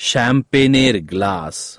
champagner glass.